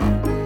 you